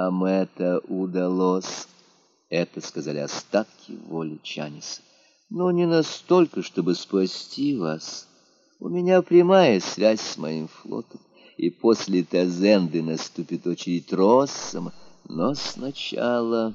Нам это удалось. Это сказали остатки воли Чаниса. Но не настолько, чтобы спасти вас. У меня прямая связь с моим флотом, и после Тазенды наступит очередь Россома. Но сначала...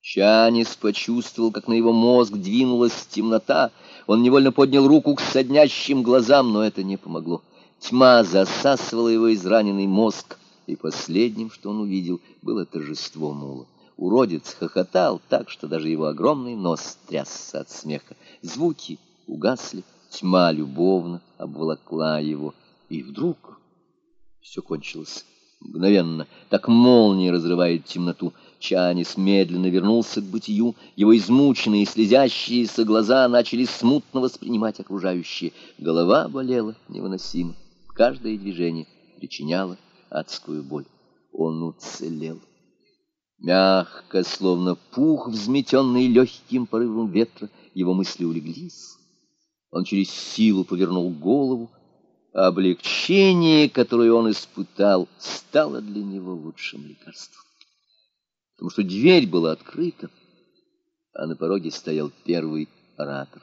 Чанис почувствовал, как на его мозг двинулась темнота. Он невольно поднял руку к соднящим глазам, но это не помогло. Тьма засасывала его израненный мозг, и последним, что он увидел, было торжество мула. Уродец хохотал так, что даже его огромный нос трясся от смеха. Звуки угасли, тьма любовно обволокла его. И вдруг все кончилось. Мгновенно, так молния разрывает темноту. Чанис медленно вернулся к бытию. Его измученные, слезящиеся глаза начали смутно воспринимать окружающее. Голова болела невыносимо. Каждое движение причиняло адскую боль. Он уцелел. Мягко, словно пух, взметенный легким порывом ветра, его мысли улеглись. Он через силу повернул голову. Облегчение, которое он испытал, стало для него лучшим лекарством. Потому что дверь была открыта, а на пороге стоял первый оратор.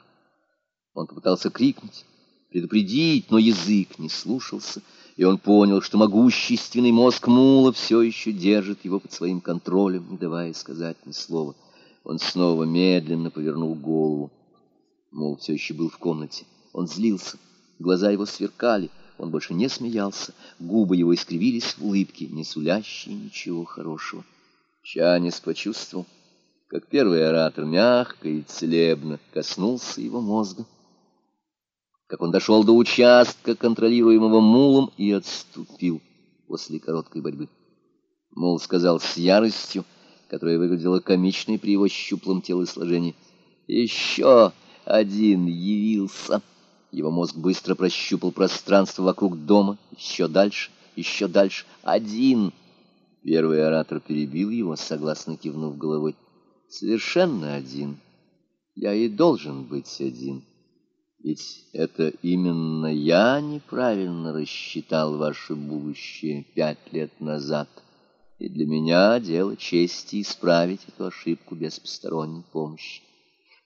Он попытался крикнуть, предупредить, но язык не слушался — и он понял, что могущественный мозг Мула все еще держит его под своим контролем, не давая сказать ни слова. Он снова медленно повернул голову. Мул все еще был в комнате. Он злился, глаза его сверкали, он больше не смеялся, губы его искривились в улыбке, не сулящие ничего хорошего. Чанис почувствовал, как первый оратор мягко и целебно коснулся его мозга как он дошел до участка, контролируемого мулом, и отступил после короткой борьбы. Мул сказал с яростью, которая выглядела комичной при его щуплом телосложении. «Еще один явился!» Его мозг быстро прощупал пространство вокруг дома. Еще дальше, еще дальше. «Один!» Первый оратор перебил его, согласно кивнув головой. «Совершенно один. Я и должен быть один». Ведь это именно я неправильно рассчитал ваше будущее пять лет назад, и для меня дело чести исправить эту ошибку без посторонней помощи.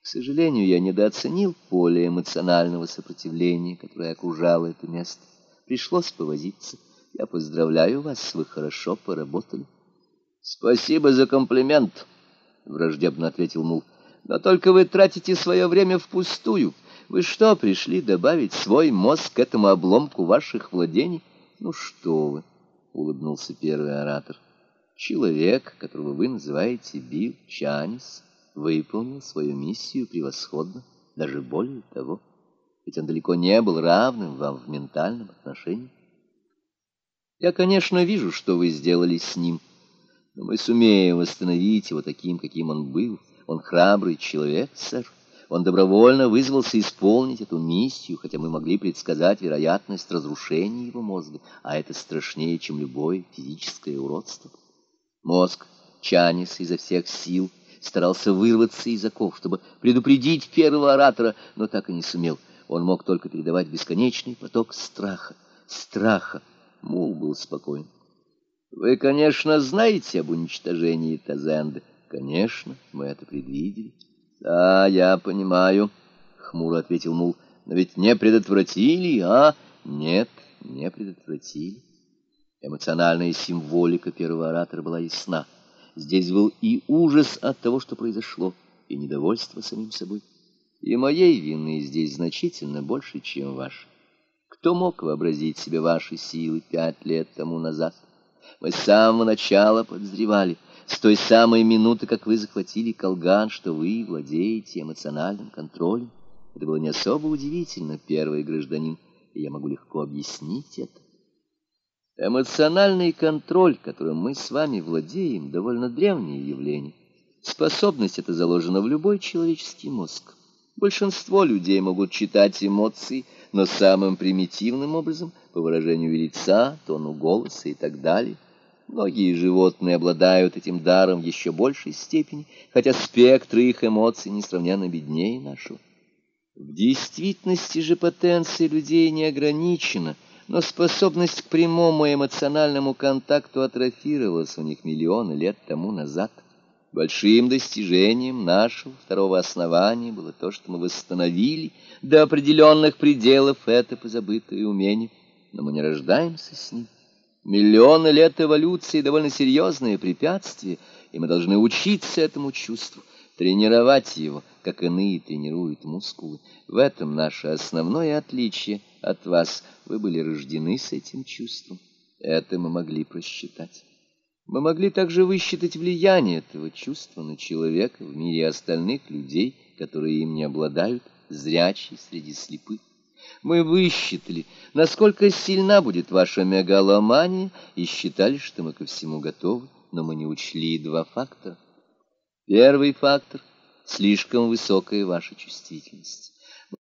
К сожалению, я недооценил поле эмоционального сопротивления, которое окружало это место. Пришлось повозиться. Я поздравляю вас, вы хорошо поработали. — Спасибо за комплимент, — враждебно ответил Мул. — Но только вы тратите свое время впустую. — вы что, пришли добавить свой мозг к этому обломку ваших владений? Ну что вы, — улыбнулся первый оратор. Человек, которого вы называете Билл Чанис, выполнил свою миссию превосходно, даже более того. Ведь он далеко не был равным вам в ментальном отношении. Я, конечно, вижу, что вы сделали с ним, но мы сумеем восстановить его таким, каким он был. Он храбрый человек, сэр. Он добровольно вызвался исполнить эту миссию, хотя мы могли предсказать вероятность разрушения его мозга, а это страшнее, чем любое физическое уродство. Мозг Чанис изо всех сил старался вырваться из оков, чтобы предупредить первого оратора, но так и не сумел. Он мог только передавать бесконечный поток страха. Страха. Мул был спокоен. «Вы, конечно, знаете об уничтожении Тазенды. Конечно, мы это предвидели». «Да, я понимаю», — хмуро ответил Мул. «Но ведь не предотвратили, а?» «Нет, не предотвратили». Эмоциональная символика первого оратора была ясна. Здесь был и ужас от того, что произошло, и недовольство самим собой. И моей вины здесь значительно больше, чем ваш. Кто мог вообразить себе ваши силы пять лет тому назад? Мы с самого начала подозревали — с той самой минуты, как вы захватили Колган, что вы владеете эмоциональным контролем. Это было не особо удивительно, первый гражданин, и я могу легко объяснить это. Эмоциональный контроль, которым мы с вами владеем, довольно древнее явление. Способность эта заложена в любой человеческий мозг. Большинство людей могут читать эмоции, но самым примитивным образом, по выражению лица, тону голоса и так далее. Многие животные обладают этим даром в еще большей степени, хотя спектр их эмоций несравненно беднее нашего. В действительности же потенция людей не ограничена, но способность к прямому эмоциональному контакту атрофировалась у них миллионы лет тому назад. Большим достижением нашего второго основания было то, что мы восстановили до определенных пределов это позабытое умение, но мы не рождаемся с ним. Миллионы лет эволюции — довольно серьезные препятствия, и мы должны учиться этому чувству, тренировать его, как иные тренируют мускулы. В этом наше основное отличие от вас. Вы были рождены с этим чувством. Это мы могли просчитать. Мы могли также высчитать влияние этого чувства на человека в мире остальных людей, которые им не обладают, зрячий среди слепых. Мы высчитали, насколько сильна будет ваша мегаломания, и считали, что мы ко всему готовы, но мы не учли два фактора. Первый фактор — слишком высокая ваша чувствительность.